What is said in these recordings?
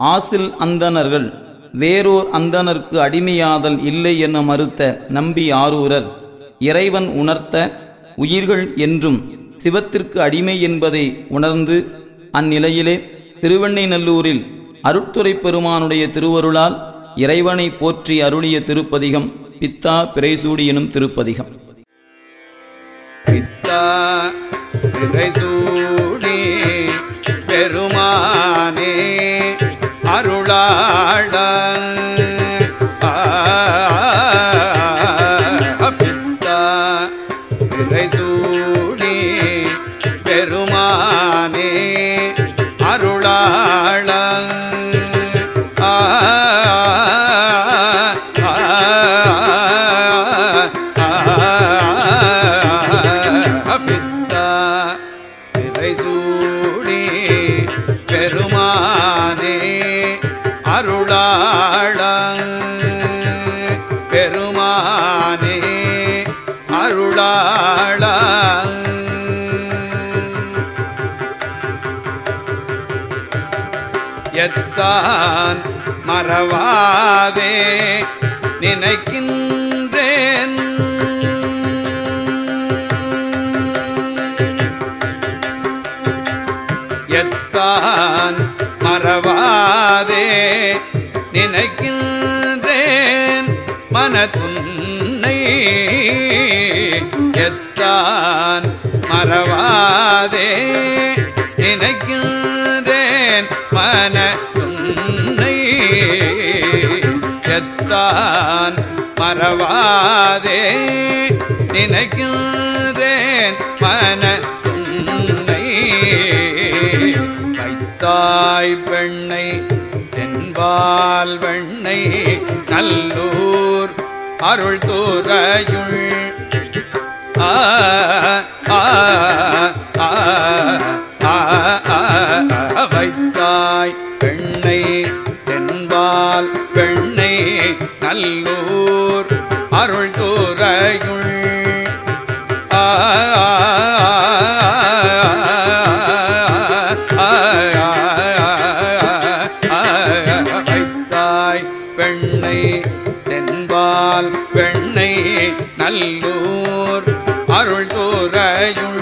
ஆசில் அந்தணர்கள் வேறோர் அந்தணர்க்கு அடிமையாதல் இல்லை என மறுத்த நம்பி ஆரூரர் இறைவன் உணர்த்த உயிர்கள் என்றும் சிவத்திற்கு அடிமை என்பதை உணர்ந்து அந்நிலையிலே திருவெண்ணைநல்லூரில் அருட்துறை பெருமானுடைய திருவருளால் இறைவனை போற்றி அருளிய திருப்பதிகம் பித்தா பிறைசூடி எனும் திருப்பதிகம். பித்தா பெருமானே அருளாள ஆ, பித்தா சூடி பெருமானே அருளாள ஆ, ஆ, பித்தா சூடி அருளாள. பெருமானே அருளாள. எத்தான் மறவாதே நினைக்கின்றேன். எத்தான் மறவாதே நினைக்கின்றேன் மனதுன்னை. எத்தான் மறவாதே நினைக்கின்றேன் மனதுன்னை. எத்தான் மறவாதே நினைக்கின்றேன் மன தாய் பெண்ணை தென்பால் வெண்ணை நல்லூர் அருள் தூரையுள் ஆ ஆ வைத்தாய் பெண்ணை தென்பால் பெண்ணை நல்லூர் அருள் தூரையுள் ஆ நல்லூர் அருள் தூரையுள்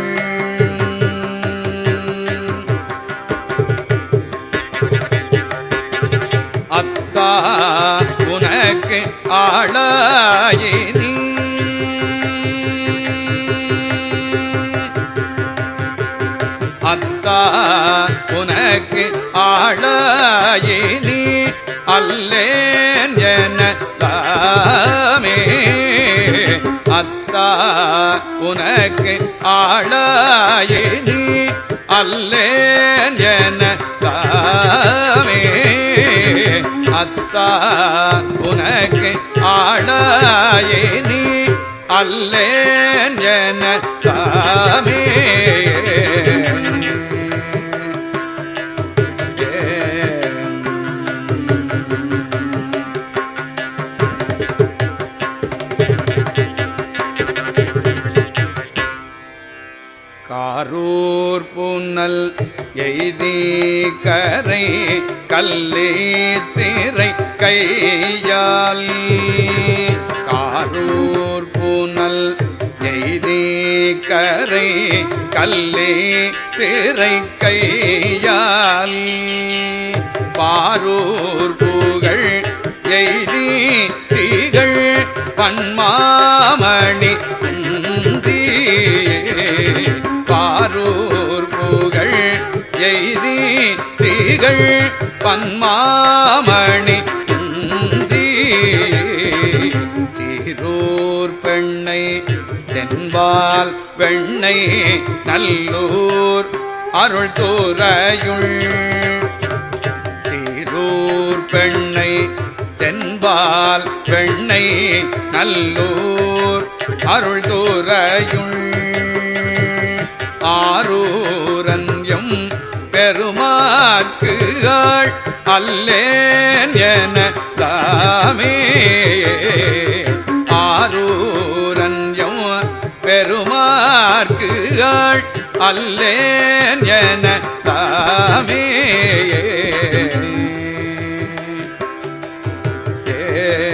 அத்தா உனக்கு ஆளாயே நீ. அத்தா உனக்கு ஆளாயே நீ. அத்தா உனக்கு ஆளாயினி அல்லேன் என தாமே. அத்தா உனக்கு ஆளாயினி அல்லேன் என தாமே. கரூர் பூனல் எய்தி கரை கல்லே திரை கையால். காரூர் பூனல் எய்தி கரை கல்லே திரை கையால். பாரூர் புகழ் எய்தி திகழ் பன்மாமணி திகழ் பன்மாமணி சீரூர் பெண்ணை தென்பால் பெண்ணை நல்லூர் அருள் தூரையுள். சீரூர் பெண்ணை தென்பால் பெண்ணை நல்லூர் அருள் தூரையுள். ஆரூரன்யம் ஆக்குகள் அல்லேன் என தாமே. ஆரூரன்யம் பெருமார்க்குகள் அல்லேன் என தாமே. ஏ